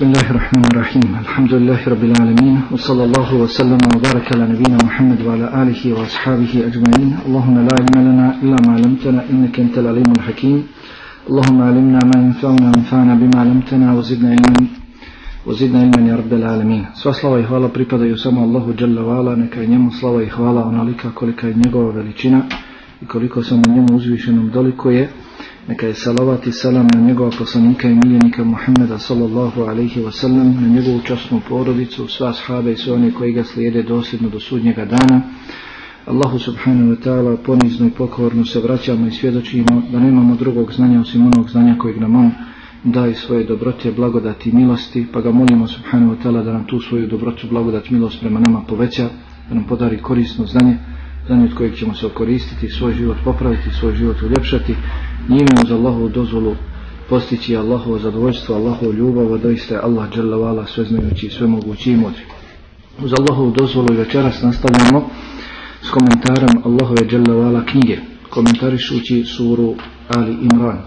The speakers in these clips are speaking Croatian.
بسم الله الرحمن الرحيم. الحمد لله رب العالمين وصلى الله وسلم وبارك على نبينا محمد وعلى آله وأصحابه أجمعين. اللهم لا علم لنا إلا ما علمتنا إنك أنت العليم الحكيم. اللهم علمنا ما ينفعنا وانفعنا بما علمتنا وزدنا علما وزدنا علما يا رب العالمين. Sva slava i hvala pripadaju samo Allahu Jalla wa'ala, neka je njemu slava i hvala onolika kolika je njegova veličina i koliko samo neka je salavat i salam na njegova poslanika i miljenika Muhammeda sallallahu alaihi wa sallam, na njegovu časnu porodicu, sva shabe i sve one koji ga slijede dosljedno do sudnjega dana. Allahu subhanahu wa ta'ala ponizno i pokorno se vraćamo i svjedočimo da nemamo drugog znanja osim onog znanja kojeg nam on daje svoje dobrote, blagodati i milosti, pa ga molimo subhanahu wa ta'ala da nam tu svoju dobrotu, blagodat, milost prema nama poveća, da nam podari korisno znanje, znanje od kojeg ćemo se okoristiti, svoj život popraviti, svoj život uljepšati, njime uz Allahovu dozvolu postići Allahovo zadovoljstvo, Allahovu ljubav, a doista je Allah dželavala sveznajući i svemogući i mudri. Uz Allahovu dozvolu večeras nastavljamo s komentarom Allahove dželavala knjige, komentarišući suru Ali Imran.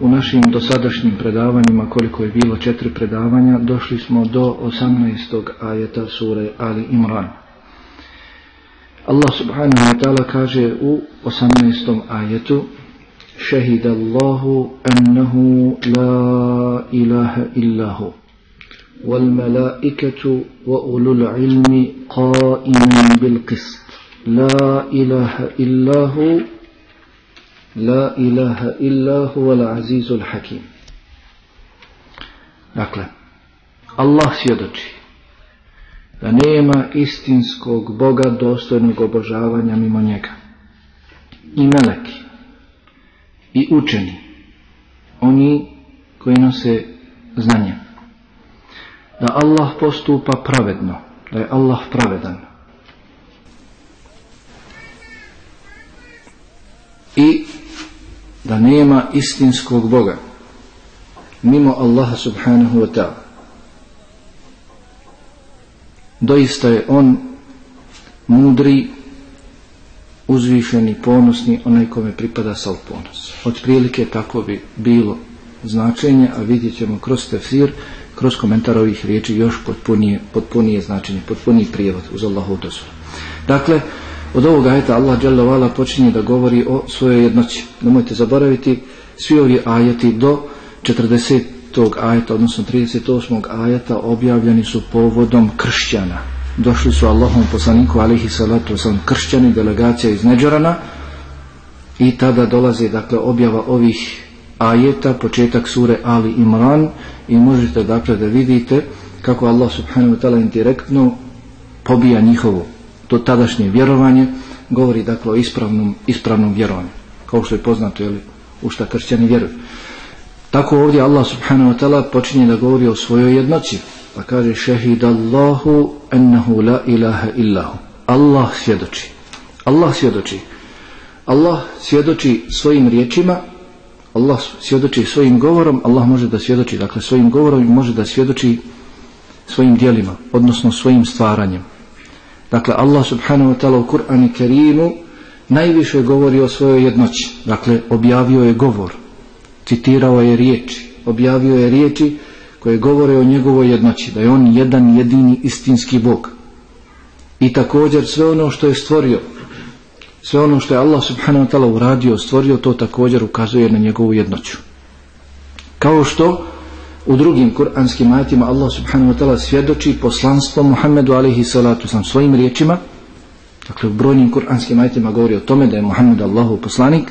U našim dosadašnjim predavanjima, koliko je bilo četiri predavanja, došli smo do 18. ajeta sure Ali Imran. Allah subhanahu wa ta'ala kaže u 18. ajetu شهد الله أنه لا إله إلا هو. والملائكة وأولو العلم قائما بالقسط. لا إله إلا هو لا إله إلا هو العزيز الحكيم. Dakle, Allah svjedoči da nema istinskog Boga dostojnog obožavanja mimo njega. I meleki, i učeni, oni koji nose znanje. Da Allah postupa pravedno, da je Allah pravedan. I da nema istinskog Boga mimo Allaha subhanahu wa ta'ala. Doista je on mudri uzvišeni, ponosni, onaj kome pripada sav ponos. Od prilike tako bi bilo značenje, a vidjet ćemo kroz tefsir, kroz komentar ovih riječi još potpunije, potpunije značenje, potpuniji prijevod uz Allahu dozvolu. Dakle, od ovog ajeta Allah dželle počinje da govori o svojoj jednoći. Nemojte zaboraviti, svi ovi ajeti do 40. ajeta, odnosno 38. ajeta objavljeni su povodom kršćana, došli su Allahom poslaniku alihi salatu sam kršćani, delegacija iz Neđorana i tada dolazi dakle objava ovih ajeta, početak sure Ali Imran. I možete dakle da vidite kako Allah subhanahu wa ta'ala indirektno pobija njihovo to tadašnje vjerovanje, govori dakle o ispravnom, ispravnom vjerovanju. Kao što je poznato jeli, u šta kršćani vjeruju. Tako ovdje Allah subhanahu wa ta'ala počinje da govori o svojoj jednoći pa kaže šehid Allahu ennehu la ilaha illahu. Allah svjedoči. Allah svjedoči. Allah svjedoči svojim riječima, Allah svjedoči svojim govorom, Allah može da svjedoči, dakle svojim govorom može da svjedoči svojim dijelima, odnosno svojim stvaranjem. Dakle, Allah subhanahu wa ta'ala u Kur'anu Kerimu najviše govori o svojoj jednoći. Dakle, objavio je govor, citirao je riječi, objavio je riječi koje govore o njegovoj jednoći, da je on jedan jedini istinski Bog. I također sve ono što je stvorio, sve ono što je Allah subhanahu wa ta'ala uradio, stvorio, to također ukazuje na njegovu jednoću. Kao što u drugim kuranskim ajetima Allah subhanahu wa ta'ala svjedoči poslanstvo Muhammedu alaihi salatu sam svojim riječima, dakle u brojnim kuranskim ajetima govori o tome da je Muhammed Allahu poslanik,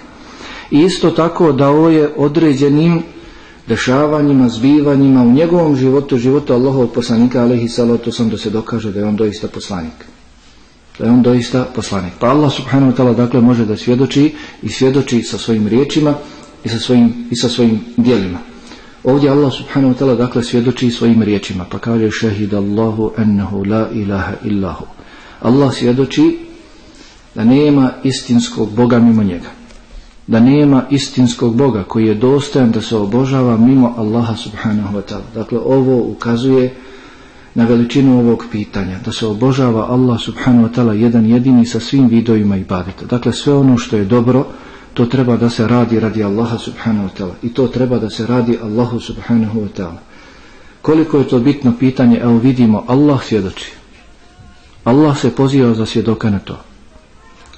i isto tako da ovo je određenim dešavanjima, zbivanjima u njegovom životu, životu Allahovog poslanika alaihi salatu sam da se dokaže da je on doista poslanik. Da je on doista poslanik. Pa Allah subhanahu wa ta'ala dakle može da svjedoči i svjedoči sa svojim riječima i sa svojim, i sa svojim dijelima. Ovdje Allah subhanahu wa ta'ala dakle svjedoči svojim riječima pa kaže šehid Allahu ennehu la ilaha illahu. Allah svjedoči da nema istinskog Boga mimo njega da nema istinskog Boga koji je dostojan da se obožava mimo Allaha subhanahu wa ta'ala. Dakle, ovo ukazuje na veličinu ovog pitanja, da se obožava Allah subhanahu wa ta'ala jedan jedini sa svim vidovima ibadeta. Dakle, sve ono što je dobro, to treba da se radi radi Allaha subhanahu wa ta'ala. I to treba da se radi Allahu subhanahu wa ta'ala. Koliko je to bitno pitanje, evo vidimo, Allah svjedoči. Allah se poziva za svjedoka na to.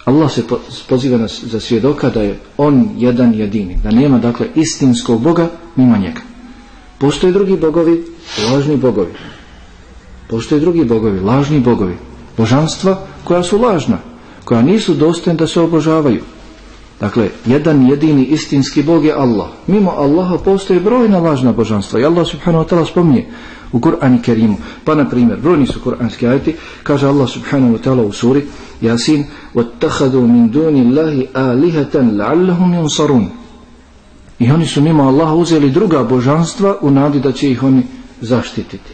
Allah se poziva za svjedoka da je on jedan jedini, da nema dakle istinskog Boga mimo njega. Postoje drugi bogovi, lažni bogovi. Postoje drugi bogovi, lažni bogovi. Božanstva koja su lažna, koja nisu dostojne da se obožavaju. Dakle, jedan jedini istinski Bog je Allah. Mimo Allaha postoje brojna lažna božanstva. I Allah subhanahu wa ta'ala spominje u Kur'an Kerimu. Pa na primjer, brojni su kur'anski ajti, kaže Allah subhanahu wa ta'ala u suri Jasin وَتَّخَذُوا مِن دُونِ اللَّهِ آلِهَةً لَعَلَّهُمْ يَنْصَرُونَ I oni su mimo Allaha uzeli druga božanstva u nadi da će ih oni zaštititi.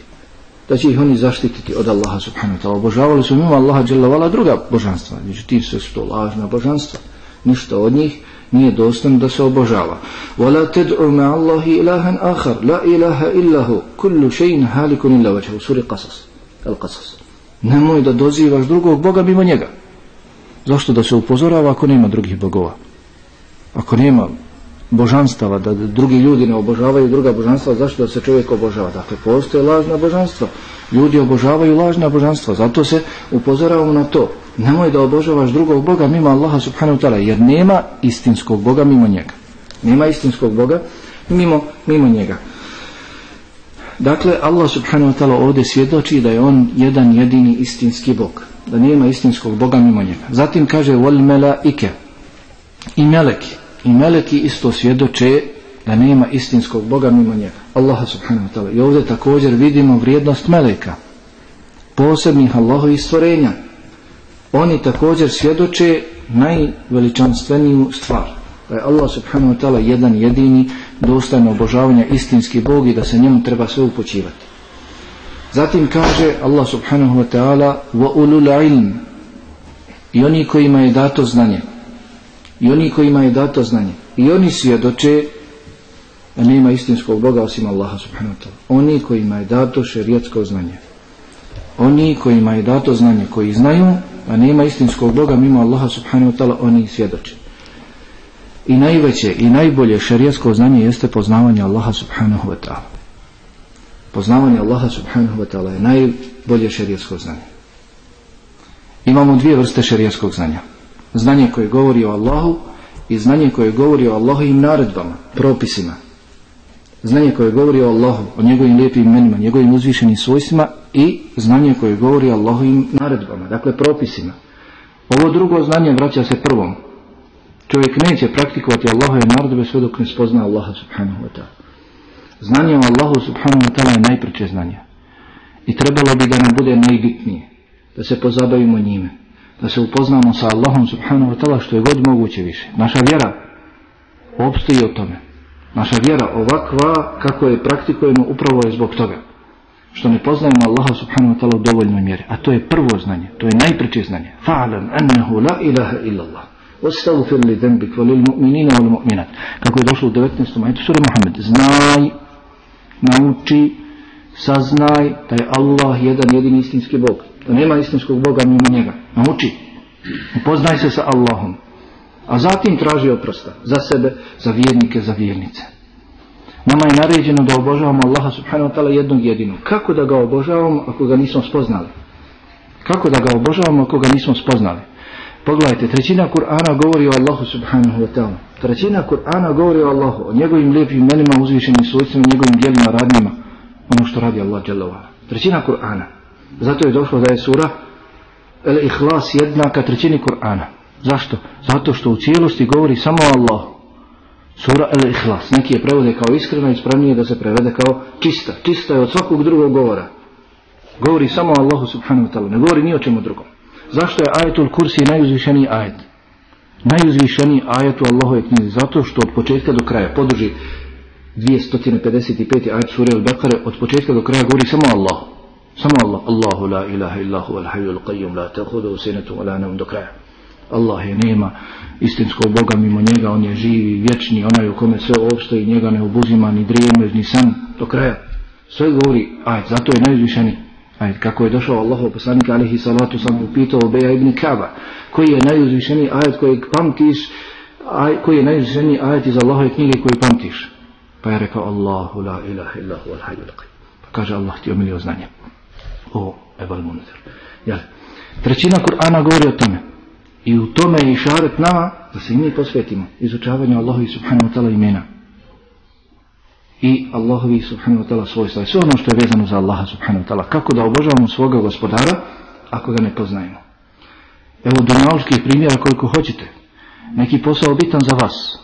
Da će ih oni zaštititi od Allaha subhanahu wa ta'ala. Obožavali su mimo Allaha druga božanstva. Međutim, sve su to lažna božanstva. Ništa od njih nije dostan da se obožava. Wala tad'u ma'a Allahi ilahan akhar, la ilaha illa hu, kullu shay'in halikun illa wajhu. Sura Qasas. Al-Qasas. Nemoj da dozivaš drugog boga mimo njega. Zašto da se upozorava ako nema drugih bogova? Ako nema božanstava, da drugi ljudi ne obožavaju druga božanstva, zašto da se čovjek obožava? Dakle, postoje lažna božanstva. Ljudi obožavaju lažna božanstva, zato se upozoravamo na to. Nemoj da obožavaš drugog Boga mimo Allaha subhanahu wa ta'ala, jer nema istinskog Boga mimo njega. Nema istinskog Boga mimo, mimo njega. Dakle, Allah subhanahu wa ta'ala ovdje svjedoči da je on jedan jedini istinski Bog. Da nema istinskog Boga mimo njega. Zatim kaže, wal melaike i meleki i meleki isto svjedoče da nema istinskog Boga mimo njega. Allaha subhanahu wa ta'ala. I ovdje također vidimo vrijednost meleka. Posebnih Allahovih stvorenja. Oni također svjedoče najveličanstveniju stvar. Da je Allah subhanahu wa ta'ala jedan jedini dostajno obožavanja istinski Bog i da se njemu treba sve upočivati. Zatim kaže Allah subhanahu wa ta'ala ulul ilm. I oni kojima je dato znanje. I oni kojima je dato znanje. I oni svjedoče da nema istinskog Boga osim Allaha subhanahu wa ta'ala. Oni kojima je dato šerijatsko znanje. Oni kojima je dato znanje koji znaju a nema istinskog Boga mimo Allaha subhanahu wa ta'ala oni svjedoče. I najveće i najbolje šerijatsko znanje jeste poznavanje Allaha subhanahu wa ta'ala. Poznavanje Allaha subhanahu wa ta'ala je najbolje šerijatsko znanje. Imamo dvije vrste šerijatskog znanja. Znanje koje govori o Allahu i znanje koje govori o Allahovim naredbama, propisima. Znanje koje govori o Allahu, o njegovim lijepim imenima, njegovim uzvišenim svojstvima i znanje koje govori o Allahovim naredbama, dakle propisima. Ovo drugo znanje vraća se prvom. Čovjek neće praktikovati Allahove naredbe sve dok ne spozna Allaha subhanahu wa ta'ala. Znanje o Allahu subhanahu wa ta'ala je najpreće znanje. I trebalo bi da nam bude najbitnije. Da se pozabavimo njime da se upoznamo sa Allahom subhanahu wa ta'ala što je god moguće više. Naša vjera opstoji o tome. Naša vjera ovakva kako je praktikujemo upravo je zbog toga. Što ne poznajemo Allaha subhanahu wa ta'ala u dovoljnoj mjeri. A to je prvo znanje. To je najpreće znanje. Fa'alam annahu la ilaha illa Allah. Ostavfir li dembik valil mu'minina wal mu'minat. Kako je došlo u 19. majtu sura Muhammed. Znaj, nauči, saznaj da je Allah jedan jedini istinski Bog da nema istinskog Boga mimo njega. Nauči. Upoznaj se sa Allahom. A zatim traži oprosta. Za sebe, za vjernike, za vjernice. Nama je naređeno da obožavamo Allaha subhanahu wa ta'ala jednog jedinog. Kako da ga obožavamo ako ga nismo spoznali? Kako da ga obožavamo ako ga nismo spoznali? Pogledajte, trećina Kur'ana govori o Allahu subhanahu wa ta'ala. Trećina Kur'ana govori o Allahu, o njegovim lijepim imenima, uzvišenim svojstvima, njegovim djelima, radnjima. Ono što radi Allah dželovala. Trećina Kur'ana. Zato je došlo da je sura El Ihlas jednaka trećini Kur'ana. Zašto? Zato što u cijelosti govori samo o Allahu. Sura El Ihlas. Neki je prevode kao iskreno, ispravnije da se prevede kao čista. Čista je od svakog drugog govora. Govori samo Allahu subhanahu wa ta'ala. Ne govori ni o čemu drugom. Zašto je ajetul kursi najuzvišeniji ajet? Najuzvišeniji ajet u Allahove knjizi. Zato što od početka do kraja podrži 255. ajet sura El-Bekare od početka do kraja govori samo o Allahu. Samo Allah, Allahu la ilaha illahu al hayyul qayyum la ta'khudhuhu sinatun wa la do kraja. Allah je nema istinskog Boga mimo njega, on je živi, vječni, onaj u kome sve opstoji, njega ne obuzima ni drijeme, ni san do kraja. Sve govori, aj, zato je najuzvišeni. Aj, kako je došao Allahov poslanik alihi salatu sam upitao Beja ibn Kaba, koji je najuzvišeni ajet kojeg pamtiš, aj, koji je najuzvišeni ajet iz Allahove knjige koji pamtiš. Pa je rekao Allahu la ilaha illahu qayyum. Kaže Allah ti omilio znanje. O, ebal munzer. Trećina Kur'ana govori o tome. I u tome je išaret nama da se i mi posvetimo izučavanju Allahovi subhanahu wa ta'ala imena. I Allahovi subhanahu wa ta'ala svojstva. Sve ono što je vezano za Allaha subhanahu wa ta'ala. Kako da obožavamo svoga gospodara ako ga ne poznajemo. Evo dunjalskih primjera koliko hoćete. Neki posao bitan za vas.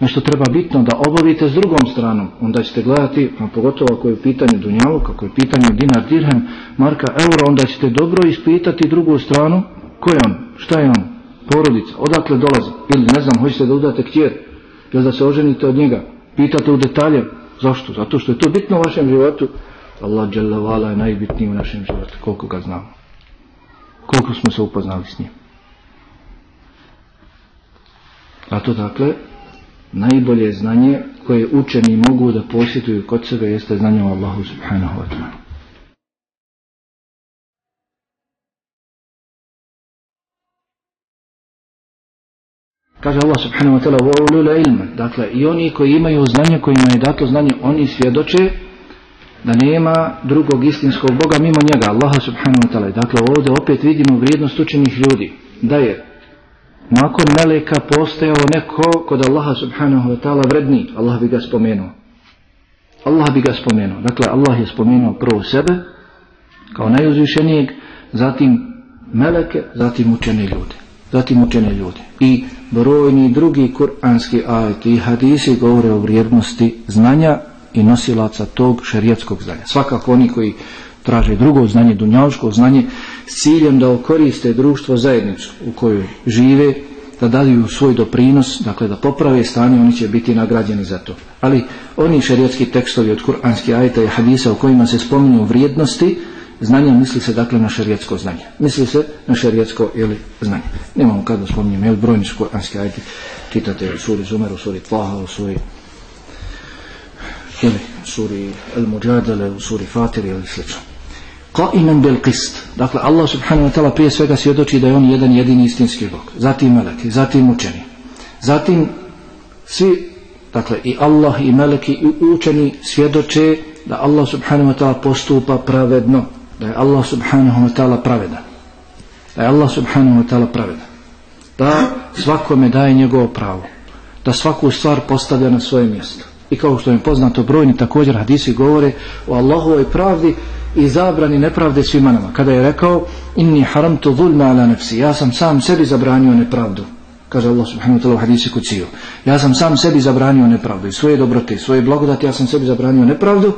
Nešto treba bitno da obavite s drugom stranom. Onda ćete gledati, a pogotovo ako je u pitanju dunjalu, kako je u pitanju dinar, dirhem, marka, euro, onda ćete dobro ispitati drugu stranu. Ko je on? Šta je on? Porodica. Odakle dolazi? Ili ne znam, hoćete da udate kćer? Ili da se oženite od njega? Pitate u detalje. Zašto? Zato što je to bitno u vašem životu. Allah je najbitniji u našem životu. Koliko ga znamo. Koliko smo se upoznali s njim. A to dakle, najbolje znanje koje učeni mogu da posjetuju kod sebe jeste znanje o Allahu subhanahu wa ta'ala. Kaže Allah subhanahu wa ta'ala وَأُولُوا ilma. Dakle, i oni koji imaju znanje, kojima je dato znanje, oni svjedoče da nema drugog istinskog Boga mimo njega, Allaha subhanahu wa ta'ala. Dakle, ovdje opet vidimo vrijednost učenih ljudi. Da je nakon meleka postojao neko kod Allaha subhanahu wa ta'ala vredni, Allah bi ga spomenuo. Allah bi ga spomenuo. Dakle, Allah je spomenuo prvo sebe, kao najuzvišenijeg, zatim meleke, zatim učene ljude. Zatim učene ljude. I brojni drugi kuranski ajeti i hadisi govore o vrijednosti znanja i nosilaca tog šerijatskog znanja. Svakako oni koji traže drugo znanje, dunjavško znanje, s ciljem da okoriste društvo zajednicu u kojoj žive, da daju svoj doprinos, dakle da poprave stanje, oni će biti nagrađeni za to. Ali oni šerijatski tekstovi od kuranskih ajeta i hadisa u kojima se spominju vrijednosti, znanja misli se dakle na šerijatsko znanje. Misli se na šerijatsko ili znanje. Nemamo kada spominjem, jel brojni su kuranski ajeti, čitate u suri Zumer, u suri Tvaha, u suri ili suri El Mujadale, u suri Fatir ili slično. Qaiman bil qist. Dakle, Allah subhanahu wa ta'ala prije svega svjedoči da je on jedan jedini istinski Bog. Zatim meleki, zatim učeni. Zatim svi, dakle i Allah i meleki i učeni svjedoče da Allah subhanahu wa ta'ala postupa pravedno. Da je Allah subhanahu wa ta'ala pravedan. Da je Allah subhanahu wa ta'ala pravedan. Da svakome daje njegovo pravo. Da svaku stvar postavlja na svoje mjesto. I kao što je poznato brojni također hadisi govore o Allahovoj pravdi i zabrani nepravde svima nama. Kada je rekao inni haramtu zulma ala nefsi, ja sam sam sebi zabranio nepravdu. Kaže Allah subhanahu wa ta'ala u hadisi kuciju. Ja sam sam sebi zabranio nepravdu i svoje dobrote i svoje blagodati ja sam sebi zabranio nepravdu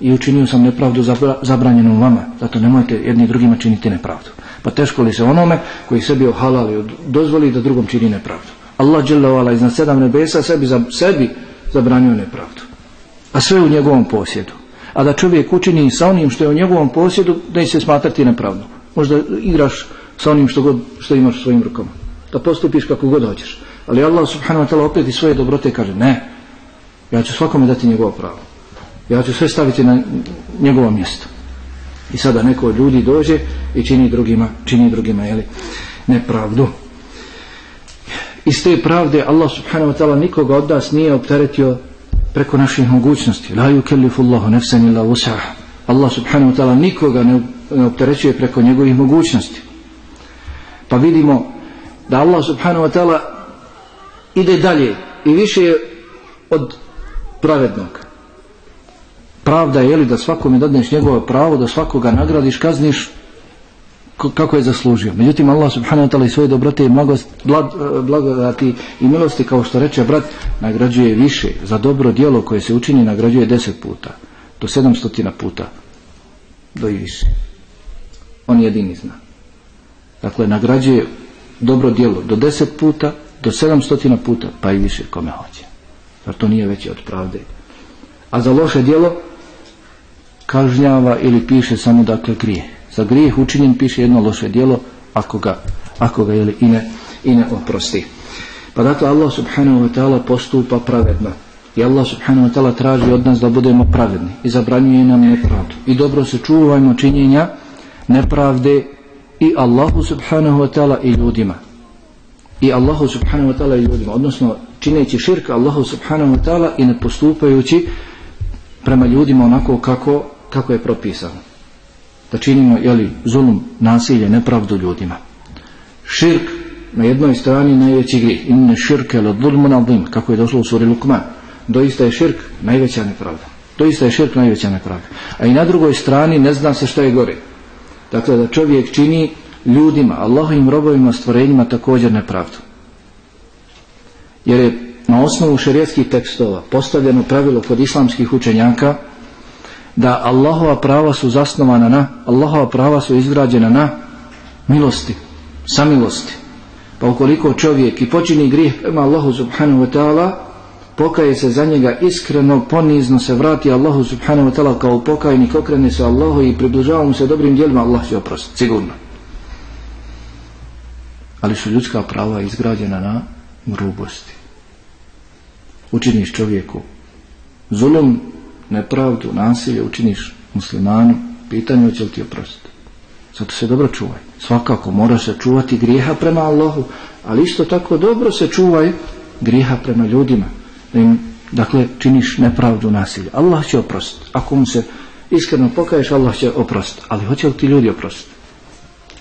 i učinio sam nepravdu zabranjenom vama. Zato nemojte jedni drugima činiti nepravdu. Pa teško li se onome koji sebi ohalali dozvoli da drugom čini nepravdu. Allah dželle iznad sedam nebesa sebi, za, sebi zabranio nepravdu. A sve u njegovom posjedu. A da čovjek učini sa onim što je u njegovom posjedu, da se smatrati nepravno. Možda igraš sa onim što, god, što imaš u svojim rukama. Da postupiš kako god hoćeš. Ali Allah subhanahu wa ta'ala opet i svoje dobrote kaže, ne, ja ću svakome dati njegovo pravo. Ja ću sve staviti na njegovo mjesto. I sada neko od ljudi dođe i čini drugima, čini drugima, jeli, nepravdu. Iz te pravde Allah subhanahu wa ta'ala nikoga od nas nije opteretio preko naših mogućnosti. La yukellifu Allahu nefsan illa. Allah subhanahu wa ta'ala nikoga ne opterećuje preko njegovih mogućnosti. Pa vidimo da Allah subhanahu wa ta'ala ide dalje i više od pravednog. Pravda je li da svakome dadneš njegovo pravo, da svakoga nagradiš, kazniš kako je zaslužio. Međutim, Allah subhanahu wa ta'ala i svoje dobrote i blagodati i milosti, kao što reče brat, nagrađuje više. Za dobro djelo koje se učini, nagrađuje deset puta. Do sedamstotina puta. Do i više. On jedini zna. Dakle, nagrađuje dobro djelo do deset puta, do sedamstotina puta, pa i više kome hoće. Zar to nije veće od pravde? A za loše djelo kažnjava ili piše samo dakle grije za grijeh učinjen piše jedno loše djelo ako ga, ako ga jeli, i, ne, i ne oprosti. Pa dakle Allah subhanahu wa ta'ala postupa pravedno. I Allah subhanahu wa ta'ala traži od nas da budemo pravedni i zabranjuje nam nepravdu. I dobro se čuvajmo činjenja nepravde i Allahu subhanahu wa ta'ala i ljudima. I Allahu subhanahu wa ta'ala i ljudima. Odnosno čineći širk Allahu subhanahu wa ta'ala i ne postupajući prema ljudima onako kako kako je propisano. Da činimo, jeli, zulum, nasilje, nepravdu ljudima. Širk na jednoj strani najveći grih. Inne širke la zulmun kako je došlo u suri Lukman. Doista je širk najveća nepravda. Doista je širk najveća nepravda. A i na drugoj strani ne zna se što je gore. Dakle, da čovjek čini ljudima, Allahovim robovima, stvorenjima također nepravdu. Jer je na osnovu šerijetskih tekstova postavljeno pravilo kod islamskih učenjaka da Allahova prava su zasnovana na, Allahova prava su izgrađena na milosti, samilosti. Pa ukoliko čovjek i počini grijeh prema Allahu subhanahu wa ta'ala, pokaje se za njega iskreno, ponizno se vrati Allahu subhanahu wa ta'ala kao pokajnik, okrene se Allahu i približava mu se dobrim djelima, Allah će oprostiti, sigurno. Ali su ljudska prava izgrađena na grubosti. Učiniš čovjeku zulum, nepravdu, nasilje, učiniš muslimanu, pitanje će li ti oprostiti. Zato se dobro čuvaj. Svakako mora se čuvati grijeha prema Allahu, ali isto tako dobro se čuvaj grijeha prema ljudima. Da im, dakle, činiš nepravdu nasilje. Allah će oprostiti. Ako mu se iskreno pokaješ, Allah će oprostiti. Ali hoće li ti ljudi oprostiti?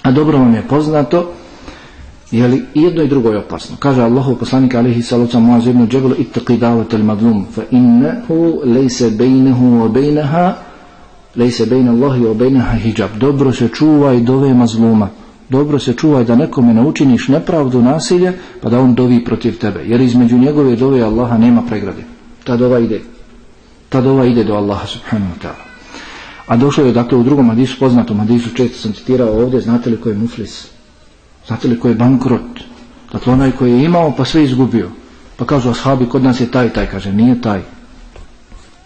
A dobro vam je poznato, je li jedno i drugo je opasno. Kaže Allahu poslanik alihi sallam Muaz ibn Džebel ittaqi davat al madlum fa innahu lejse bejnehu wa bejneha lejse bejne Allahi wa bejneha hijab. Dobro se čuvaj dove mazluma. Dobro se čuvaj da nekome ne učiniš nepravdu nasilje pa da on dovi protiv tebe. Jer između njegove dove Allaha nema pregrade. Ta dova ide. Ta dova ide do Allaha subhanahu wa ta'ala. A došlo je dakle u drugom hadisu, poznatom hadisu, često sam citirao ovdje, znate li ko je muflis? Znate li ko je bankrot? Dakle onaj koji je imao pa sve izgubio. Pa kažu ashabi kod nas je taj taj. Kaže nije taj.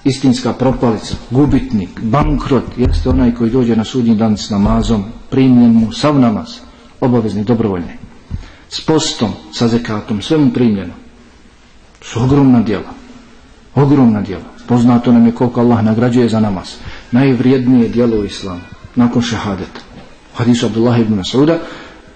Istinska propalica, gubitnik, bankrot jeste onaj koji dođe na sudnji dan s namazom, primljen mu sav namaz, obavezni, dobrovoljni. S postom, sa zekatom, sve mu primljeno. Su ogromna djela. Ogromna djela. Poznato nam je koliko Allah nagrađuje za namaz. Najvrijednije djelo u islamu. Nakon šehadeta. Hadisu Abdullah ibn Mas'uda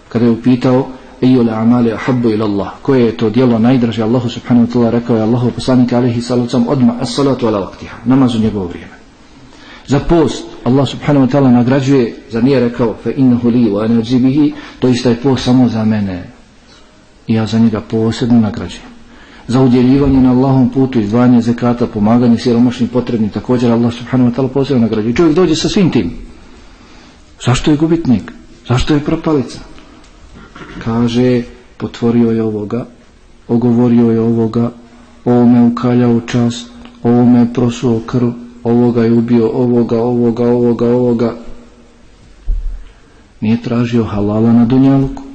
kada je upitao Ejule amali ahabbu ila Allah? Koje je to dijelo najdraže? Allahu subhanahu wa ta'ala rekao je Allahu poslanik alihi salacom odma as salatu ala vaktiha namaz u njegovo vrijeme. Za post Allah subhanahu wa ta'ala nagrađuje za nije rekao fe innahu li wa anazibihi to isto je post samo za mene. I ja za njega posebno nagrađujem. Za udjeljivanje na Allahom putu izdvajanje zekata, pomaganje siromašnim potrebnim također Allah subhanahu wa ta'ala posebno nagrađuje. Čovjek dođe sa svim tim. Zašto je gubitnik? Zašto je propalica kaže potvorio je ovoga ogovorio je ovoga ovome ukaljao čast ovome je prosuo krv ovoga je ubio ovoga, ovoga, ovoga, ovoga. Nije tražio halala na dunjaluku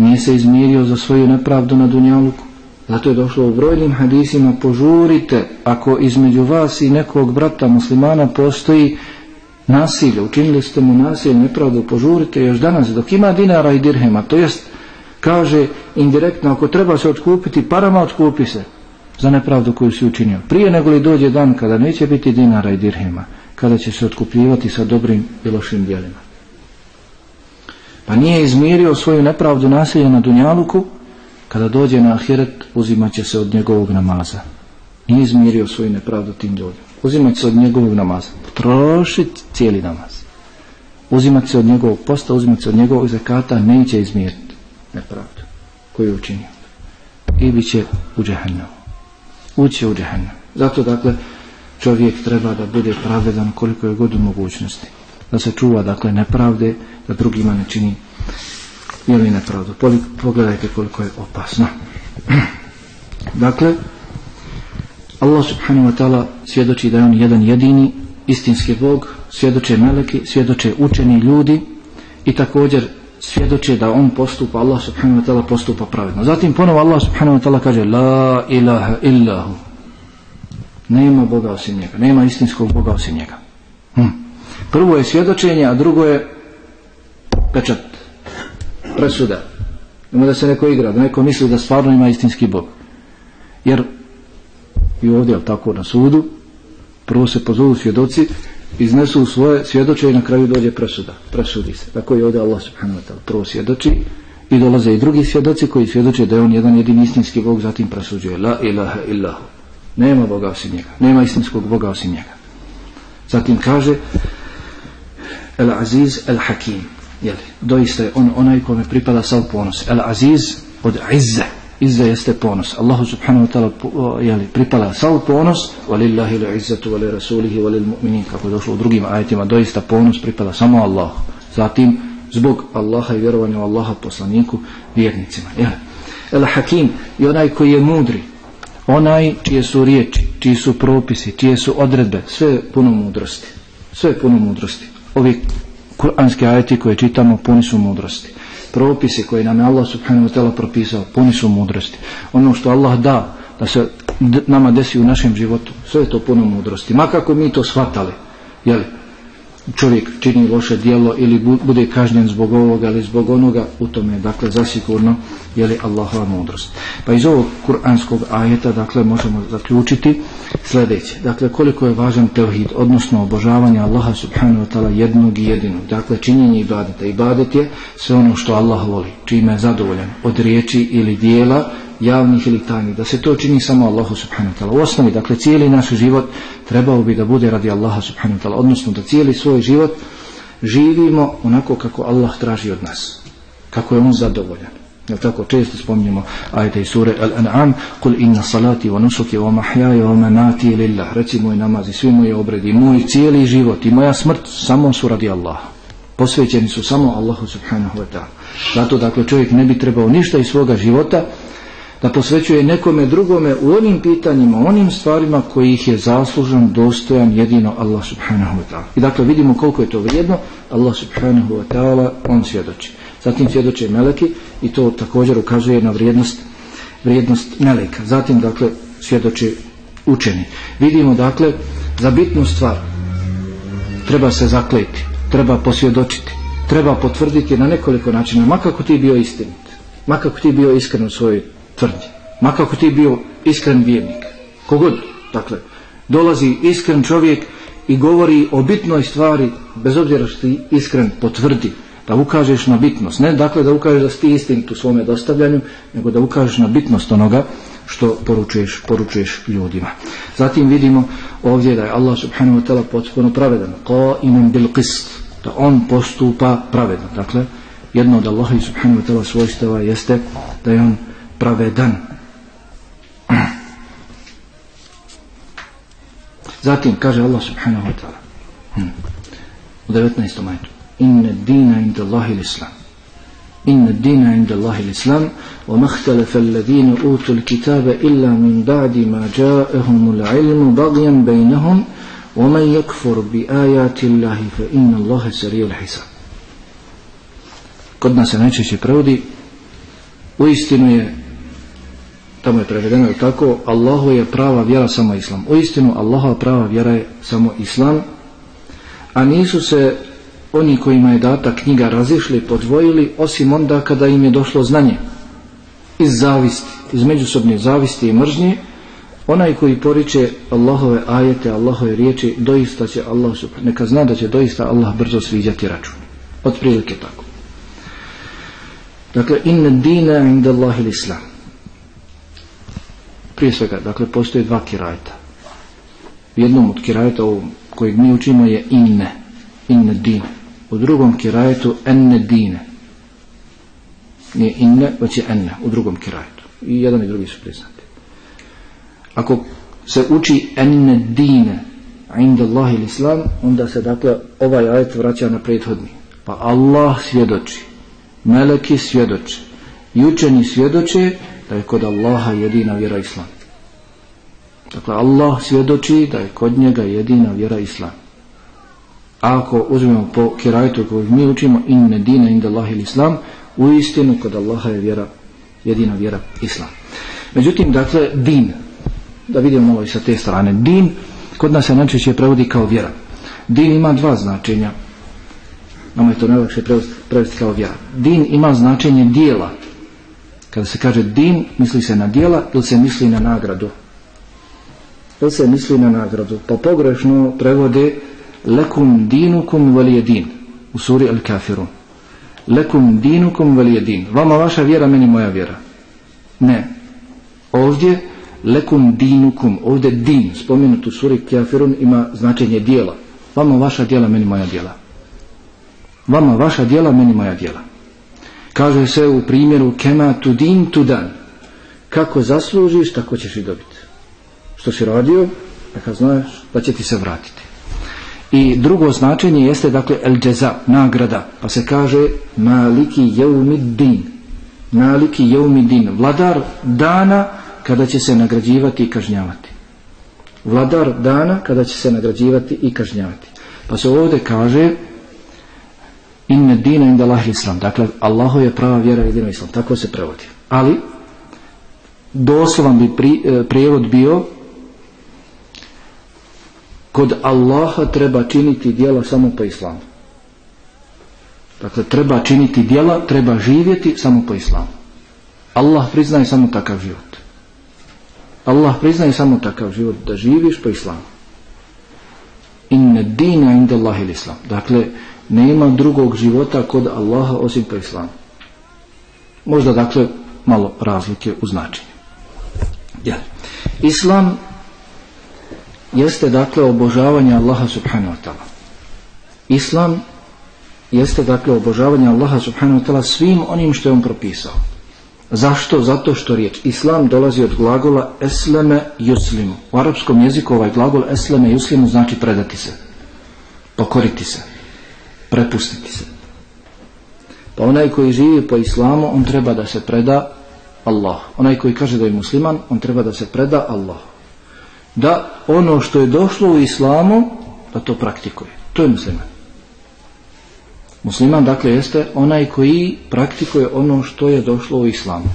nije se izmirio za svoju nepravdu na dunjaluku. Zato je došlo u brojnim hadisima požurite ako između vas i nekog brata muslimana postoji nasilje, učinili ste mu nasilje nepravdu, požurite još danas dok ima dinara i dirhema, to jest kaže indirektno ako treba se otkupiti parama otkupi se za nepravdu koju si učinio. Prije nego li dođe dan kada neće biti dinara i dirhema kada će se otkupljivati sa dobrim i lošim dijelima pa nije izmirio svoju nepravdu nasilja na Dunjaluku kada dođe na Ahiret uzimat će se od njegovog namaza. Nije izmirio svoju nepravdu tim ljudima. Uzimat se od njegovog namaza. Trošiti cijeli namaz. Uzimat se od njegovog posta uzimat se od njegovog zakata neće izmiriti nepravdu koju je učinio. I bit će u džahennu uće u džahennu zato dakle čovjek treba da bude pravedan koliko je god u mogućnosti. Da se čuva dakle nepravde da drugima ne čini ili nepravdu. Pogledajte koliko je opasno. Dakle Allah subhanahu wa ta'ala svjedoči da je on jedan jedini istinski Bog svjedoče meleki, svjedoče učeni ljudi i također svjedoče da on postupa Allah subhanahu wa ta'ala postupa pravedno. Zatim ponovo Allah subhanahu wa ta'ala kaže la ilaha illahu. Nema Boga osim njega nema istinskog Boga osim njega. Hm. prvo je svjedočenje a drugo je pečat presuda. Nema da se neko igra da neko misli da stvarno ima istinski Bog. Jer i ovdje je tako na sudu prvo se pozovu svjedoci iznesu svoje svjedoče i na kraju dođe presuda presudi se, tako je ovdje Allah subhanahu wa ta'ala prvo svjedoči i dolaze i drugi svjedoci koji svjedoče da je on jedan jedin istinski Bog zatim presuđuje la ilaha illahu nema Boga osim njega nema istinskog Boga osim njega Zatim kaže El Aziz El Hakim. Jeli, doista je on onaj kome pripada sav ponos. El Aziz od Izze. Izze jeste ponos. Allahu subhanahu wa ta'ala jeli, pripada sav ponos. Walillahi li izzatu wali rasulihi walil mu'minin. Kako je došlo u drugim ajetima. Doista ponos pripada samo Allahu. Zatim zbog Allaha i vjerovanja u Allaha poslaniku vjernicima. El Hakim i onaj koji je mudri. Onaj čije su riječi, čiji su propisi, čije su odredbe. Sve puno mudrosti. Sve puno mudrosti. Ovi kuranski ajeti koje čitamo puni su mudrosti. Propisi koje nam je Allah subhanahu wa ta'ala propisao puni su mudrosti. Ono što Allah da da se nama desi u našem životu sve je to puno mudrosti. Ma kako mi to shvatali. Jeli? Čovjek čini loše djelo ili bude kažnjen zbog ovoga ili zbog onoga, u tome dakle zasigurno je li Allahova mudrost. Pa iz ovog kuranskog ajeta dakle možemo zaključiti sljedeće. Dakle koliko je važan tevhid, odnosno obožavanje Allaha subhanahu wa ta'ala jednog i jedinog. Dakle činjenje ibadeta. Ibadet je sve ono što Allah voli, čime je zadovoljan od riječi ili dijela javnih ili tajnih, da se to čini samo Allahu subhanahu wa ta'ala. U osnovi, dakle, cijeli naš život trebao bi da bude radi Allaha subhanahu wa ta'ala, odnosno da cijeli svoj život živimo onako kako Allah traži od nas, kako je on zadovoljan. Jel tako često spominjemo ajete i sure Al-An'am Kul inna salati wa nusuki wa mahjaja wa manati lillah Reci moj namaz i svi moji obredi Moj cijeli život i moja smrt samo su radi Allaha Posvećeni su samo Allahu subhanahu wa ta'ala Zato dakle čovjek ne bi trebao ništa iz svoga života da posvećuje nekome drugome u onim pitanjima, onim stvarima koji ih je zaslužan, dostojan jedino Allah subhanahu wa ta'ala. I dakle vidimo koliko je to vrijedno, Allah subhanahu wa ta'ala on svjedoči. Zatim svjedoče meleki i to također ukazuje na vrijednost, vrijednost meleka. Zatim dakle svjedoče učeni. Vidimo dakle za bitnu stvar treba se zakleti, treba posvjedočiti, treba potvrditi na nekoliko načina, makako ti bio istinit, makako ti bio iskren u svojoj tvrdnji. Makako ti bio iskren vjernik. Kogod, dakle, dolazi iskren čovjek i govori o bitnoj stvari, bez obzira što ti iskren potvrdi, da ukažeš na bitnost. Ne dakle da ukažeš da si ti istinit u svome dostavljanju, nego da ukažeš na bitnost onoga što poručuješ, poručuješ ljudima. Zatim vidimo ovdje da je Allah subhanahu wa ta'ala potpuno pravedan. Qa'imun bil qist. Da on postupa pravedno. Dakle, jedno od Allaha subhanahu wa ta'ala svojstava jeste da je on pravedan. Zatim kaže Allah subhanahu wa ta'ala u 19. majtu inna dina inda Allahi l'islam inna dina inda Allahi l'islam wa mahtalafa alladhina utu l-kitaba illa min ba'di ma ja'ahum l-ilmu bagyan baynahum wa man yakfur bi ajati Allahi fa inna Allahe l-hisab kod nas se najčešće prevodi u istinu je tamo je prevedeno je tako? Allahu je prava vjera samo islam. U istinu Allahova prava vjera je samo islam a nisu se oni kojima je data knjiga razišli, podvojili osim onda kada im je došlo znanje. Iz zavisti, iz međusobne zavisti i mržnje onaj koji poriče Allahove ajete, Allahove riječi doista će Allah neka zna da će doista Allah brzo sviđati račun. Od prilike tako. Dakle inna dina inda Allahi l'islam prije svega, dakle, postoje dva kirajta. Jednom od kirajta kojeg mi učimo je inne, inne dine. U drugom kirajetu enne dine. Nije inne, već je enne, u drugom kirajetu. I jedan i drugi su priznati. Ako se uči enne dine, inda Allahi l'islam, onda se, dakle, ovaj ajet vraća na prethodni. Pa Allah svjedoči, meleki svjedoči, i učeni svjedoče da je kod Allaha jedina vjera Islam. Dakle, Allah svjedoči da je kod njega jedina vjera Islam. Ako uzmemo po kirajtu kojeg mi učimo inne dina inda Allahi Islam, u istinu kod Allaha je vjera, jedina vjera Islam. Međutim, dakle, din, da vidimo malo i sa te strane, din kod nas se najčešće prevodi kao vjera. Din ima dva značenja. Nama je to najlakše prevesti kao vjera. Din ima značenje dijela, kada se kaže din, misli se na dijela ili se misli na nagradu. Ili se misli na nagradu. Pa pogrešno prevode lekum dinukum valijedin u suri Al-Kafirun. Lekum dinukum valijedin. Vama vaša vjera, meni moja vjera. Ne. Ovdje lekum dinukum. Ovdje din, spomenut u suri Kafirun, ima značenje dijela. Vama vaša djela, meni moja djela. Vama vaša djela, meni moja djela. Kaže se u primjeru kema tudin tudan. Kako zaslužiš, tako ćeš i dobiti. Što si radio, neka znaš da će ti se vratiti. I drugo značenje jeste dakle el džeza, nagrada. Pa se kaže maliki din. Maliki din. Vladar dana kada će se nagrađivati i kažnjavati. Vladar dana kada će se nagrađivati i kažnjavati. Pa se ovdje kaže inne dina inda Allah islam. Dakle, Allahu je prava vjera jedino islam. Tako se prevodi. Ali, doslovan bi pri, e, prijevod bio kod Allaha treba činiti djela samo po islamu. Dakle, treba činiti djela, treba živjeti samo po islamu. Allah priznaje samo takav život. Allah priznaje samo takav život da živiš po islamu. Inne dina inda Allahi islam. Dakle, nema drugog života kod Allaha osim po islamu. Možda dakle malo razlike u značenju. Ja. Islam jeste dakle obožavanje Allaha subhanahu wa ta'ala. Islam jeste dakle obožavanje Allaha subhanahu wa ta'ala svim onim što je on propisao. Zašto? Zato što riječ Islam dolazi od glagola esleme yuslimu. U arapskom jeziku ovaj glagol esleme yuslimu znači predati se, pokoriti se, prepustiti se. Pa onaj koji živi po islamu, on treba da se preda Allah. Onaj koji kaže da je musliman, on treba da se preda Allah. Da ono što je došlo u islamu, da to praktikuje. To je musliman. Musliman dakle jeste onaj koji praktikuje ono što je došlo u islamu.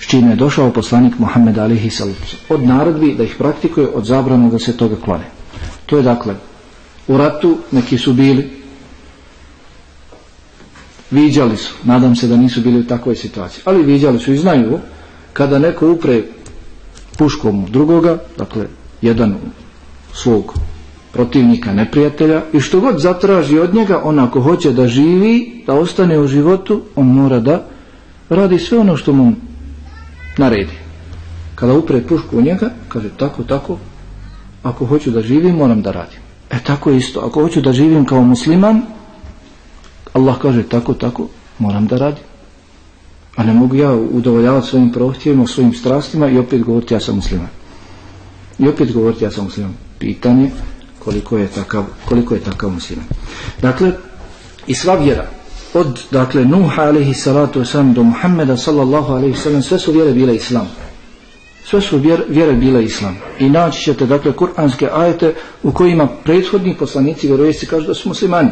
S čime je došao poslanik Muhammed alihi Od naredbi da ih praktikuje, od zabrana da se toga klone. To je dakle, u ratu neki su bili, viđali su, nadam se da nisu bili u takvoj situaciji, ali viđali su i znaju kada neko upre puškom drugoga, dakle jedan svog protivnika, neprijatelja i što god zatraži od njega, on ako hoće da živi, da ostane u životu, on mora da radi sve ono što mu naredi. Kada upre pušku u njega, kaže tako, tako, ako hoću da živim, moram da radim. E tako isto, ako hoću da živim kao musliman, Allah kaže tako, tako, moram da radim. A ne mogu ja udovoljavati svojim prohtjevima, svojim strastima i opet govoriti ja sam musliman. I opet govoriti ja sam musliman. Pitanje koliko je takav, koliko je takav musliman. Dakle, i sva vjera, od dakle Nuh alaihi salatu wasalam do Muhammeda sallallahu alaihi sallam, sve su vjere bile islam. Sve su vjere, vjere bile islam. I naći ćete dakle kuranske ajete u kojima prethodni poslanici vjerovijesti kažu da su muslimani.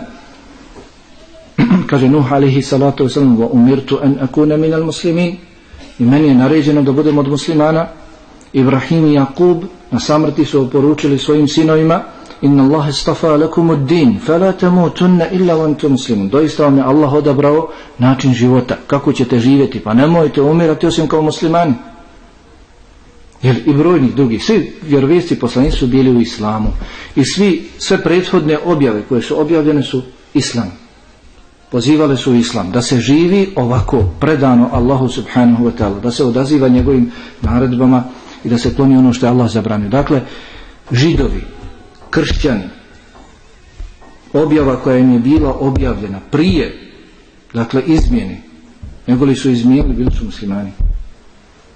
Kaže Nuh alaihi salatu wasalam wa umirtu an akuna min al muslimin i meni je naređeno da budem od muslimana Ibrahim i Jakub na samrti su oporučili svojim sinovima Inna Allah istafa lakum ad-din, fala tamutunna illa wa antum muslimun. Doista vam je Allah odabrao način života, kako ćete živjeti, pa nemojte umirati osim kao muslimani. Jer i brojnih drugih, svi vjerovijesti poslanici su bili u islamu. I svi, sve prethodne objave koje su objavljene su islam. Pozivale su islam. Da se živi ovako predano Allahu subhanahu wa ta'ala. Da se odaziva njegovim naredbama i da se kloni ono što je Allah zabranio. Dakle, židovi, kršćani objava koja im je bila objavljena prije dakle izmjeni nego li su izmijenili bili su muslimani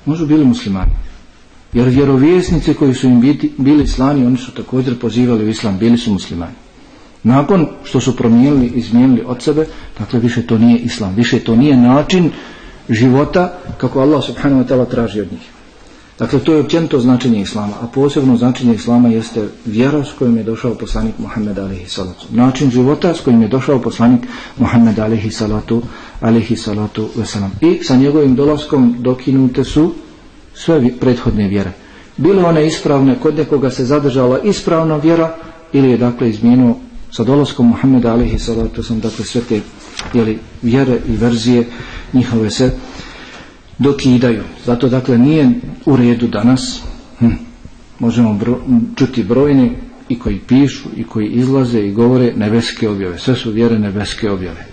možu bili muslimani jer vjerovjesnice koji su im bili slani oni su također pozivali u islam bili su muslimani nakon što su promijenili izmijenili od sebe dakle više to nije islam više to nije način života kako Allah subhanahu wa ta'ala traži od njih Dakle, to je općenito značenje Islama, a posebno značenje Islama jeste vjera s kojim je došao poslanik Muhammed alihi salatu. Način života s kojim je došao poslanik Muhammed alihi salatu, alihi salatu veselam. I sa njegovim dolaskom dokinute su sve prethodne vjere. Bile one ispravne, kod nekoga se zadržala ispravna vjera ili je dakle izmijenuo sa dolaskom Muhammeda alihi salatu sam dakle sve te jeli, vjere i verzije njihove se dokidaju. Zato dakle nije u redu danas, hm, možemo čuti brojni i koji pišu i koji izlaze i govore nebeske objave. Sve su vjere nebeske objave.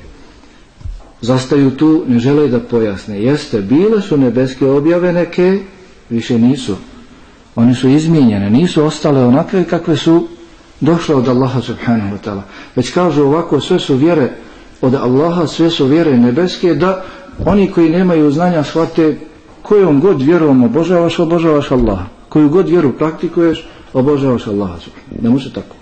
Zastaju tu, ne žele da pojasne. Jeste, bile su nebeske objave neke, više nisu. One su izmijenjene, nisu ostale onakve kakve su došla od Allaha subhanahu wa ta'ala. Već kažu ovako, sve su vjere od Allaha, sve su vjere nebeske, da oni koji nemaju znanja shvate kojom god vjerom obožavaš, obožavaš Allaha. Koju god vjeru praktikuješ, obožavaš Allaha. Ne može tako.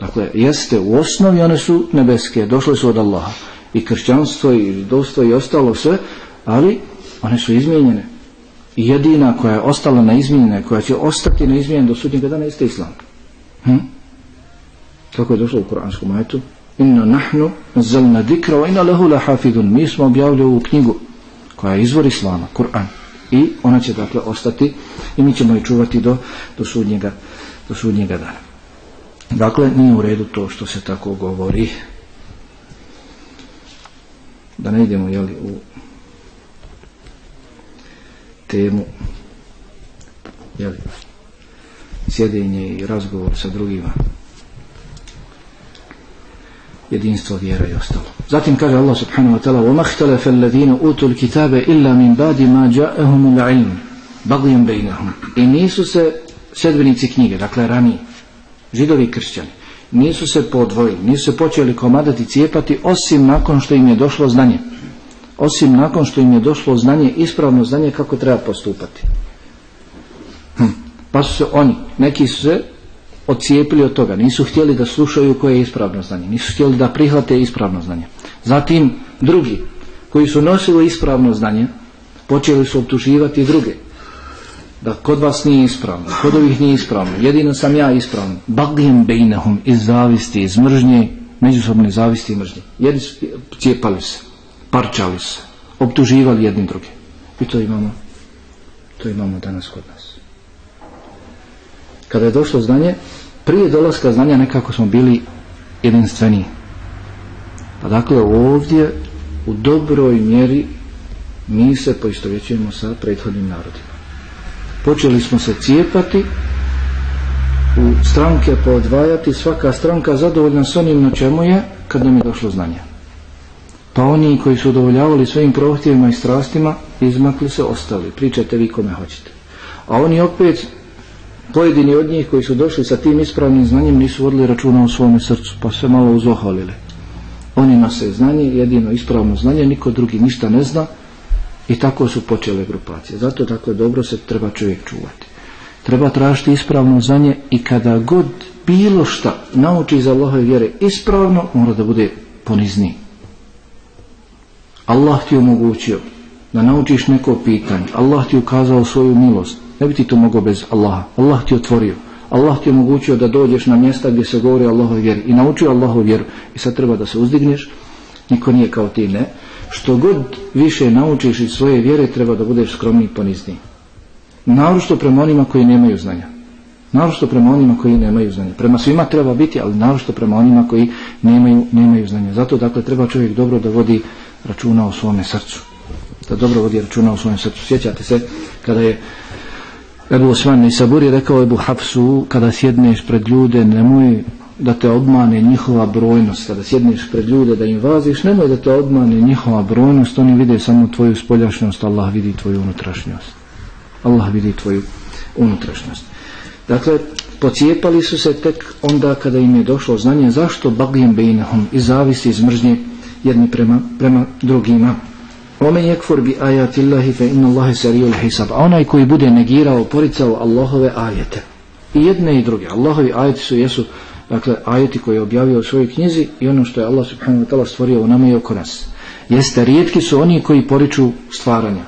Dakle, jeste u osnovi, one su nebeske, došle su od Allaha. I kršćanstvo, i židovstvo, i ostalo sve, ali one su izmijenjene. I jedina koja je ostala na izmijenjene, koja će ostati na izmijenjene do sudnjega dana, jeste Islam. Hm? Kako je došlo u Koranskom ajetu? Inna nahnu nazzalna dikra wa inna lahu lahafidun. Mi smo objavili ovu knjigu koja je izvor Islama, Kur'an. I ona će dakle ostati i mi ćemo je čuvati do, do, sudnjega, do sudnjega dana. Dakle, nije u redu to što se tako govori. Da ne idemo jeli, u temu jeli, sjedenje i razgovor sa drugima jedinstvo vjera i ostalo. Zatim kaže Allah subhanahu wa ta'ala وَمَا اخْتَلَفَ الَّذِينَ أُوتُوا الْكِتَابَ إِلَّا مِنْ بَعْدِ مَا جَاءَهُمُ الْعِلْمُ بَغْيًا بَيْنَهُمْ I nisu se sedbenici knjige, dakle rani, židovi i kršćani, nisu se podvojili, nisu se počeli komadati cijepati osim nakon što im je došlo znanje. Osim nakon što im je došlo znanje, ispravno znanje kako treba postupati. Hm. Pa su se oni, neki su se odcijepili od toga, nisu htjeli da slušaju koje je ispravno znanje, nisu htjeli da prihvate ispravno znanje. Zatim drugi koji su nosili ispravno znanje, počeli su optuživati druge. Da kod vas nije ispravno, kod ovih nije ispravno, jedino sam ja ispravno. Baglijem bejnehum iz zavisti, iz mržnje, međusobne zavisti i mržnje. Jedni su cijepali se, parčali se, optuživali jedni druge. I to imamo, to imamo danas kod nas. Kada je došlo znanje, prije dolaska znanja nekako smo bili jedinstveni. Pa dakle ovdje u dobroj mjeri mi se poistovjećujemo sa prethodnim narodima. Počeli smo se cijepati, u stranke podvajati, svaka stranka zadovoljna s onim na čemu je kad nam je došlo znanje. Pa oni koji su udovoljavali svojim prohtjevima i strastima, izmakli se, ostali. Pričajte vi kome hoćete. A oni opet pojedini od njih koji su došli sa tim ispravnim znanjem nisu vodili računa u svome srcu pa se malo uzoholili oni nose znanje, jedino ispravno znanje niko drugi ništa ne zna i tako su počele grupacije. Zato tako dobro se treba čovjek čuvati. Treba tražiti ispravno znanje i kada god bilo šta nauči za Allahove vjere ispravno mora da bude ponizniji. Allah ti omogućio da naučiš neko pitanje. Allah ti ukazao svoju milost Ne bi ti to mogao bez Allaha. Allah ti otvorio. Allah ti omogućio da dođeš na mjesta gdje se govori Allahov vjeri. I naučio Allahov vjeru. I sad treba da se uzdigneš. Niko nije kao ti, ne. Što god više naučiš iz svoje vjere, treba da budeš skromni i ponizniji. Narošto prema onima koji nemaju znanja. Narošto prema onima koji nemaju znanja. Prema svima treba biti, ali narošto prema onima koji nemaju, nemaju znanja. Zato dakle treba čovjek dobro da vodi računa o svome srcu. Da dobro vodi računa o svome srcu. Sjećate se kada je Ebu Osman i Sabur je rekao Ebu Hafsu kada sjedneš pred ljude nemoj da te obmane njihova brojnost. Kada sjedneš pred ljude da im vaziš nemoj da te obmane njihova brojnost. Oni vide samo tvoju spoljašnjost Allah vidi tvoju unutrašnjost. Allah vidi tvoju unutrašnjost. Dakle pocijepali su se tek onda kada im je došlo znanje zašto bagijem bejnehom i zavisi iz mržnje jedni prema, prema drugima Ome yekfur bi ajati Allahi fe inna Allahi sarijul hisab. A onaj koji bude negirao, poricao Allahove ajete. I jedne i druge. Allahovi ajeti su jesu dakle, ajeti koje je objavio u svojoj knjizi i ono što je Allah subhanahu wa ta'ala stvorio u nama i oko nas. Jeste, rijetki su oni koji poriču stvaranja.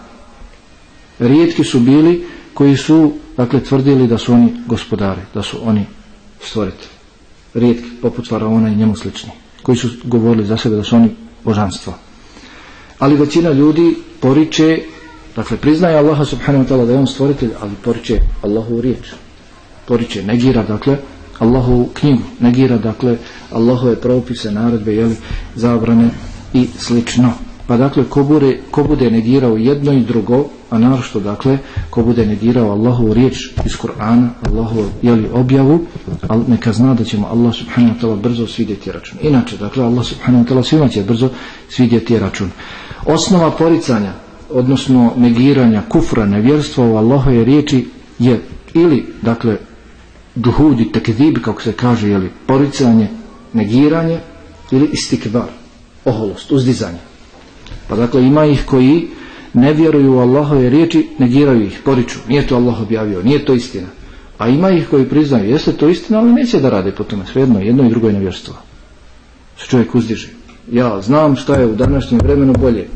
Rijetki su bili koji su dakle, tvrdili da su oni gospodari, da su oni stvoritelji. Rijetki, poput faraona i njemu slični. Koji su govorili za sebe da su oni božanstva ali većina ljudi poriče dakle priznaje Allaha subhanahu wa ta'ala da je on stvoritelj ali poriče Allahu riječ. Poriče, negira dakle Allahu knjigu, negira dakle Allahove propise, naredbe jeli, zabrane i slično. Pa dakle ko bude, ko bude negirao jedno i drugo a narošto dakle ko bude negirao Allahu riječ iz Kur'ana Allahu jeli objavu ali neka zna da ćemo Allah subhanahu wa ta'ala brzo svidjeti račun. Inače dakle Allah subhanahu wa ta'ala svima će brzo svidjeti račun osnova poricanja odnosno negiranja kufra, nevjerstva u Allahove riječi je ili dakle džuhudi, tekdib, kako se kaže, jeli, poricanje, negiranje ili istikvar, oholost, uzdizanje. Pa dakle ima ih koji ne vjeruju u Allahove riječi, negiraju ih, poriču. Nije to Allah objavio, nije to istina. A ima ih koji priznaju, jeste to istina, ali neće da rade po tome. Svejedno, jedno i drugo je nevjerstvo. Se čovjek uzdiže. Ja znam šta je u današnjem vremenu bolje.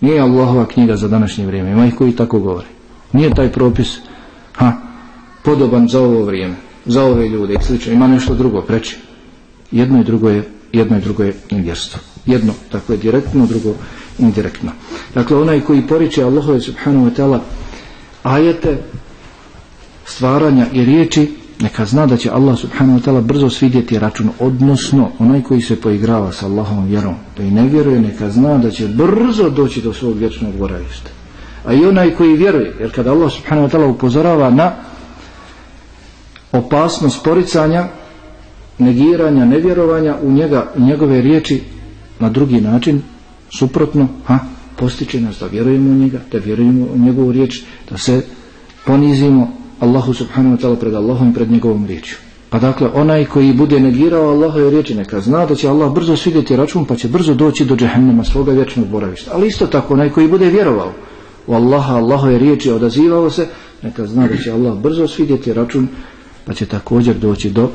Nije Allahova knjiga za današnje vrijeme. Ima ih koji tako govore. Nije taj propis ha, podoban za ovo vrijeme, za ove ljude i slično. Ima nešto drugo, preći. Jedno i drugo je, jedno i drugo je nevjerstvo. Jedno, tako je direktno, drugo indirektno. Dakle, onaj koji poriče Allahove subhanahu wa ta'ala ajete stvaranja i riječi, neka zna da će Allah subhanahu wa ta'ala brzo svidjeti račun, odnosno onaj koji se poigrava sa Allahovom vjerom, da i ne vjeruje, neka zna da će brzo doći do svog vječnog boravišta. A i onaj koji vjeruje, jer kada Allah subhanahu wa ta'ala upozorava na opasnost poricanja, negiranja, nevjerovanja u njega, u njegove riječi na drugi način, suprotno, ha, postiče nas da vjerujemo u njega, da vjerujemo u njegovu riječ, da se ponizimo Allahu subhanahu wa ta'ala pred Allahom i pred njegovom riječju. Pa dakle, onaj koji bude negirao Allahove riječi, neka zna da će Allah brzo svidjeti račun, pa će brzo doći do džehennema svoga vječnog boravišta. Ali isto tako, onaj koji bude vjerovao u Allaha, Allahove riječi, odazivao se, neka zna da će Allah brzo svidjeti račun, pa će također doći do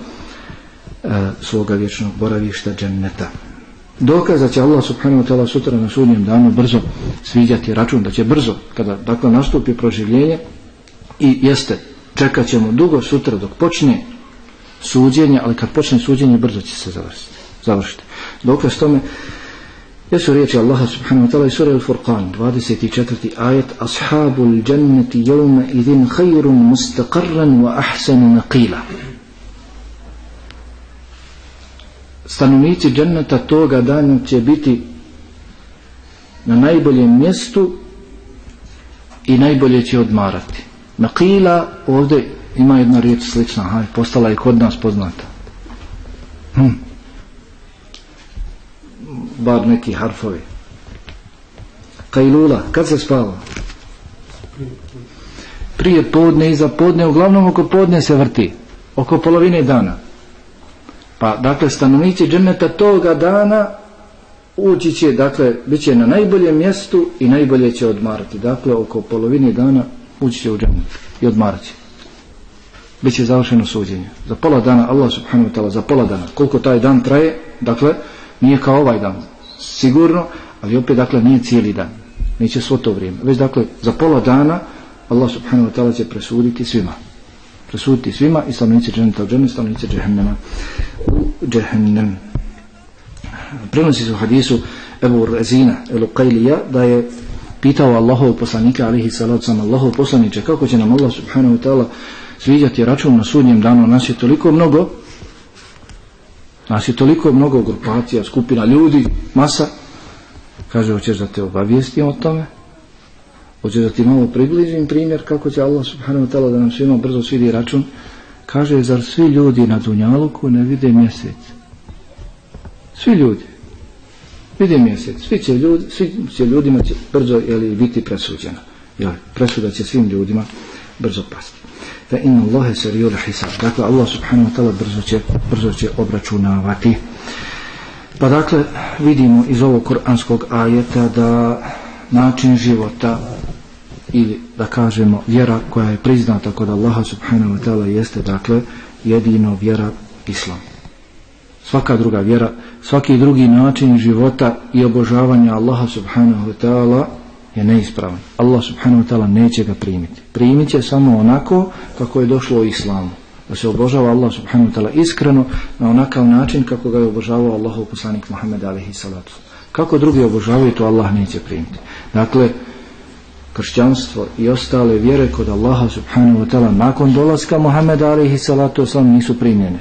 e, svoga vječnog boravišta dženneta. Dokaz da će Allah subhanahu wa ta'ala sutra na sudnjem danu brzo sviđati račun, da će brzo, kada dakle nastupi proživljenje i jeste, čekat ćemo dugo sutra dok počne suđenje, ali kad počne suđenje brzo će se završiti. završiti. Dokaz tome jesu riječi Allaha subhanahu wa ta'ala i sura Al-Furqan 24. ajet Ashabul jannati jevme idin khayrun mustaqarran wa ahsanu naqila stanovnici dženneta toga dana će biti na najboljem mjestu i najbolje će odmarati. Nakila ovdje ima jedna riječ slična, haj, postala je kod nas poznata. Hm. Bar neki harfovi. Kajlula, kad se spava? Prije podne i za podne, uglavnom oko podne se vrti. Oko polovine dana. Pa dakle stanovnici dženneta toga dana ući će, dakle, bit će na najboljem mjestu i najbolje će odmarati. Dakle, oko polovine dana ući će u džennet i odmarat će. Biće završeno suđenje. Za pola dana, Allah subhanahu wa ta'ala, za pola dana. Koliko taj dan traje, dakle, nije kao ovaj dan. Sigurno, ali opet, dakle, nije cijeli dan. Neće svo to vrijeme. Već, dakle, za pola dana Allah subhanahu wa ta'ala će presuditi svima presuditi svima i stanovnici dženeta u dženet, stanovnici džehennema u džehennem. Prenosi se u hadisu Ebu Rezina El Uqailija da je pitao Allahov poslanika alihi salatu sam Allahov poslaniče kako će nam Allah subhanahu wa ta'ala sviđati račun na sudnjem danu nas je toliko mnogo nas je toliko mnogo grupacija, skupina ljudi, masa kaže hoćeš da te obavijestim o tome Hoće da ti malo približim primjer kako će Allah subhanahu wa ta'ala da nam svima brzo svidi račun. Kaže, zar svi ljudi na Dunjaluku ne vide mjesec? Svi ljudi. Vide mjesec. Svi će, ljudi, svi će ljudima će brzo jeli, biti presuđeno. Jeli, presuda će svim ljudima brzo pasti. Fa inna Allahe sarijul hisab. Dakle, Allah subhanahu wa ta'ala brzo će, brzo će obračunavati. Pa dakle, vidimo iz ovog kuranskog ajeta da način života ili da kažemo vjera koja je priznata kod Allaha subhanahu wa ta'ala jeste dakle jedino vjera islam svaka druga vjera svaki drugi način života i obožavanja Allaha subhanahu wa ta'ala je neispravan. Allah subhanahu wa ta'ala neće ga primiti. Primit će samo onako kako je došlo u islamu. Da se obožava Allah subhanahu wa ta'ala iskreno na onakav način kako ga je obožavao Allahov poslanik Muhammed alaihi salatu. Kako drugi obožavaju to Allah neće primiti. Dakle kršćanstvo i ostale vjere kod Allaha subhanahu wa ta'ala nakon dolaska Muhammeda alaihi salatu wasalam nisu primljene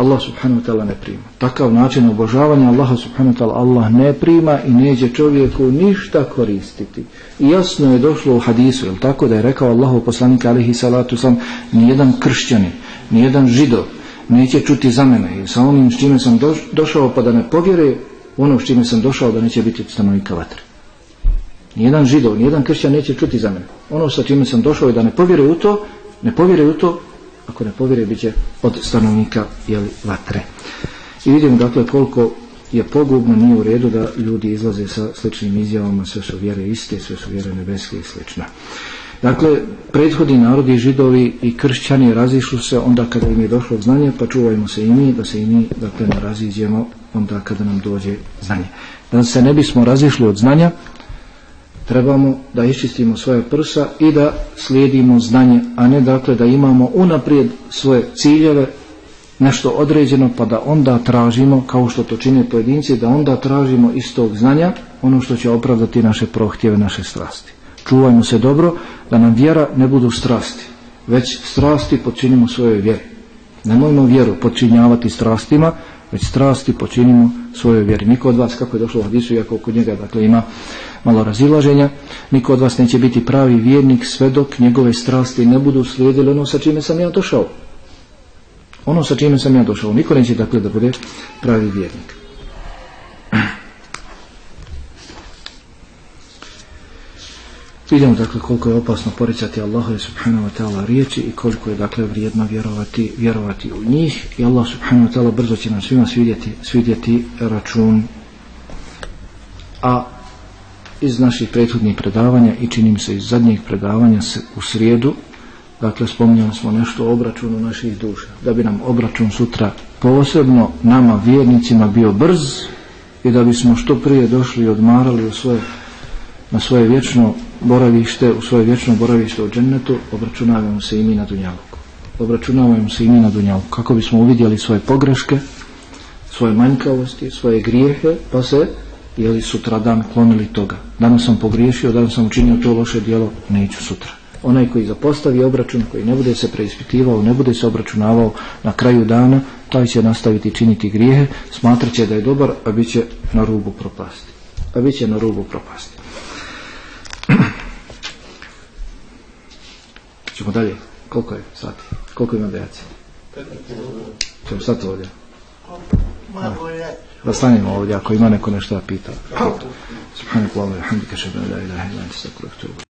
Allah subhanahu wa ta'ala ne prima. Takav način obožavanja Allaha subhanahu wa ta'ala Allah ne prima i neće čovjeku ništa koristiti. I jasno je došlo u hadisu jel tako da je rekao Allahu poslanik alaihi salatu wasalam nijedan kršćanin nijedan židov neće čuti za mene i sa onim s čime sam došao pa da ne povjere ono s čime sam došao da neće biti stanovnika vatre. Nijedan židov, nijedan kršćan neće čuti za mene. Ono sa čime sam došao je da ne povjeruje u to, ne povjeruje u to, ako ne povjere, bit će od stanovnika jeli, vatre. I vidimo dakle koliko je pogubno, nije u redu da ljudi izlaze sa sličnim izjavama, sve su vjere iste, sve su vjere nebeske i slično. Dakle, prethodni narodi, židovi i kršćani razišli se onda kada im je došlo znanje, pa čuvajmo se i mi, da se i mi dakle, ne raziđemo onda kada nam dođe znanje. Da se ne bismo razišli od znanja, trebamo da iščistimo svoje prsa i da slijedimo znanje, a ne dakle da imamo unaprijed svoje ciljeve, nešto određeno pa da onda tražimo, kao što to čine pojedinci, da onda tražimo iz tog znanja ono što će opravdati naše prohtjeve, naše strasti. Čuvajmo se dobro da nam vjera ne budu strasti, već strasti počinimo svoje vjeri. Nemojmo vjeru počinjavati strastima, već strasti počinimo svojoj vjeri. Niko od vas, kako je došlo u hadisu, iako kod njega dakle, ima malo razilaženja, niko od vas neće biti pravi vjernik sve dok njegove strasti ne budu slijedili ono sa čime sam ja došao. Ono sa čime sam ja došao. Niko neće dakle da bude pravi vjernik. Vidimo dakle koliko je opasno poricati Allaha subhanahu wa ta'ala riječi i koliko je dakle vrijedno vjerovati, vjerovati u njih i Allah subhanahu wa ta'ala brzo će nam svima svidjeti, svidjeti račun iz naših prethodnih predavanja i činim se iz zadnjih predavanja u srijedu dakle spominjali smo nešto o obračunu naših duša da bi nam obračun sutra posebno nama vjernicima bio brz i da bismo što prije došli i odmarali u svoje, na svoje vječno boravište, u svoje vječno boravište u džennetu, obračunavamo se i mi na Dunjaluku. Obračunavamo se i mi na Dunjaluku. Kako bismo uvidjeli svoje pogreške, svoje manjkavosti, svoje grijehe, pa se jeli sutra dan klonili toga. Danas sam pogriješio, danas sam učinio to loše djelo, neću sutra. Onaj koji zapostavi obračun, koji ne bude se preispitivao, ne bude se obračunavao na kraju dana, taj će nastaviti činiti grijehe, smatrat će da je dobar, a bit će na rubu propasti. A bit će na rubu propasti. Ćemo dalje. Koliko je sati? Koliko ima bejaci? Ćemo sati ovdje. Da stanimo ovdje ako ima neko nešto da pita. Subhanakallahu wa bihamdika la ilaha illa anta